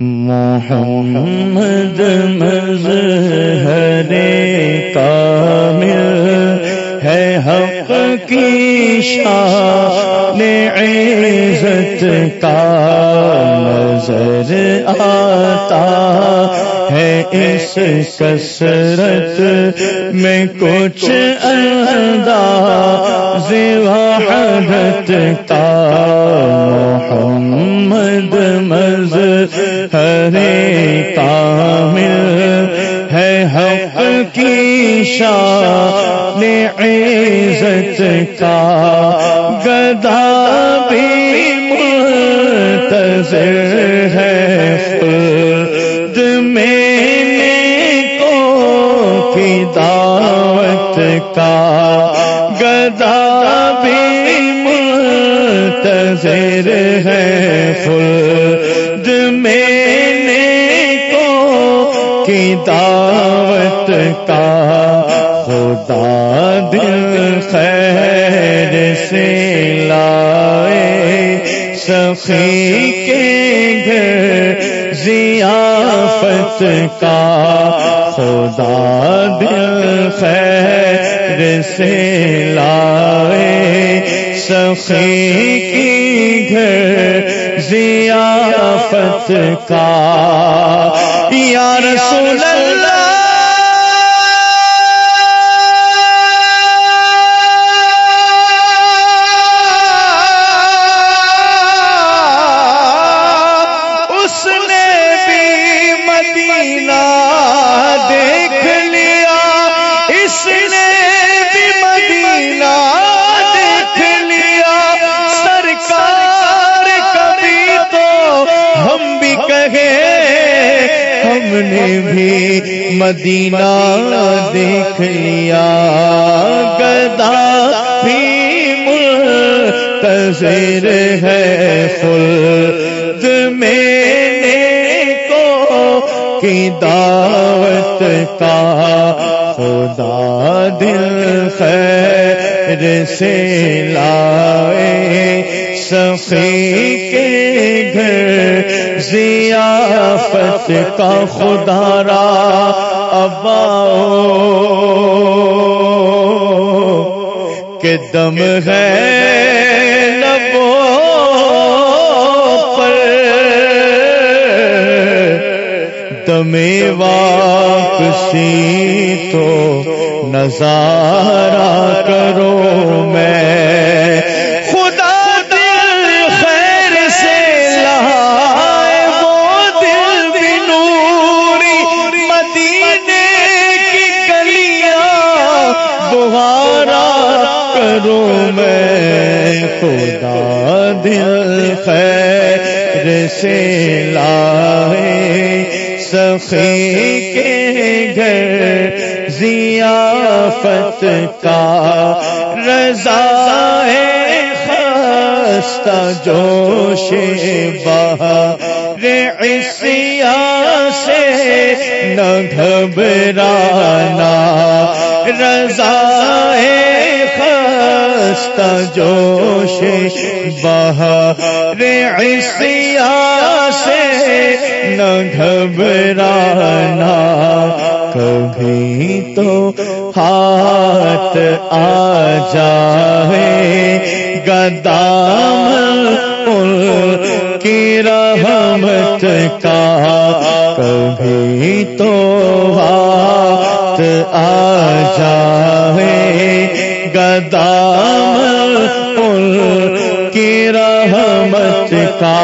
محمد مظہر کامل ہے حق کی شان عزت کا نظر آتا ہے اس کسرت میں کچھ انداز وحدت کا محمد مز ہرے کامل ہے حق کی شان عزت کا گدا بھی منتظر ہے دعوت کا گدا بھی منتظر ہے خود دعوت کا خدا دل خیر سے لائے، سخی کے گھر ضیافت کا۔ خدا دل خیر سے لائے، سخی کی گھر ضیافت کا۔ نے بھی مدینہ دیکھ لیا۔ گدا بھی منتظر ہے خلد میں کو کی دعوت کا۔ خدا دل خیر سے لائے سخی کے گھر ضیافت کا خدا را اباؤ کہ دم ہے لبوں پر۔ دم واپسی تو نظارہ کرو میں۔ بہارا کرو میں خدا دل خیر سے لائے سخی کے گھر ضیافت کا رضا ہے خستہ جوش بہار عصیا سے نہ گھبرانا رضا ہے خستہ جوش بہار عصیا سے نہ گھبرانا، کبھی تو ہاتھ آ جائے، گدام کا کبھی تو ہاتھ آ جائے گدام کی رحمت کا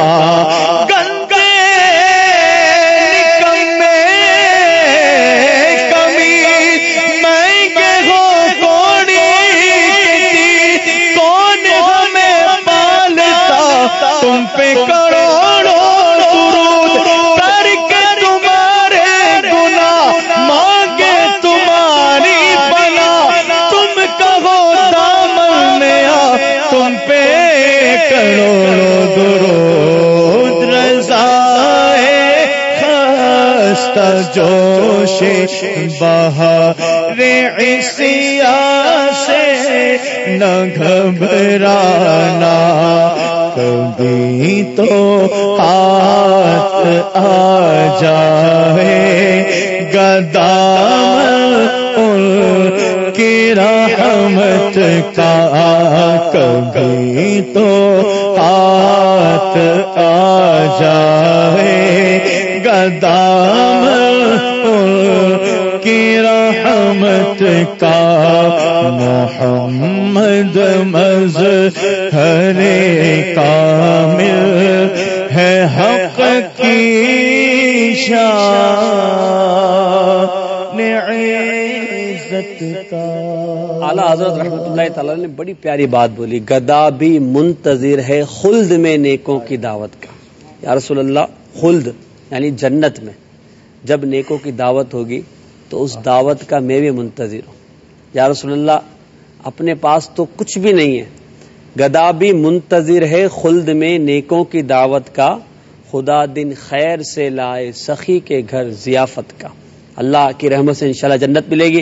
خستہ جوش بہار عصیا سے نہ گھبرانا، کبھی تو ہاتھ آ جائے گدا کی رحمت کا، کبھی تو ہاتھ آ جائے۔ گدا کی رحمت کا محمد مز ہرے کامل ہے حق کی شان عزت کا۔ اعلیٰ حضرت رحمت اللہ تعالی نے بڑی پیاری بات بولی، گدا بھی منتظر ہے خلد میں نیکوں کی دعوت کا۔ یا رسول اللہ، خلد یعنی جنت میں جب نیکوں کی دعوت ہوگی تو اس دعوت کا میں بھی منتظر ہوں۔ یا رسول اللہ، اپنے پاس تو کچھ بھی نہیں ہے۔ گدا بھی منتظر ہے خلد میں نیکوں کی دعوت کا۔ خدا دن خیر سے لائے، سخی کے گھر ضیافت کا۔ اللہ کی رحمت سے انشاءاللہ جنت ملے گی۔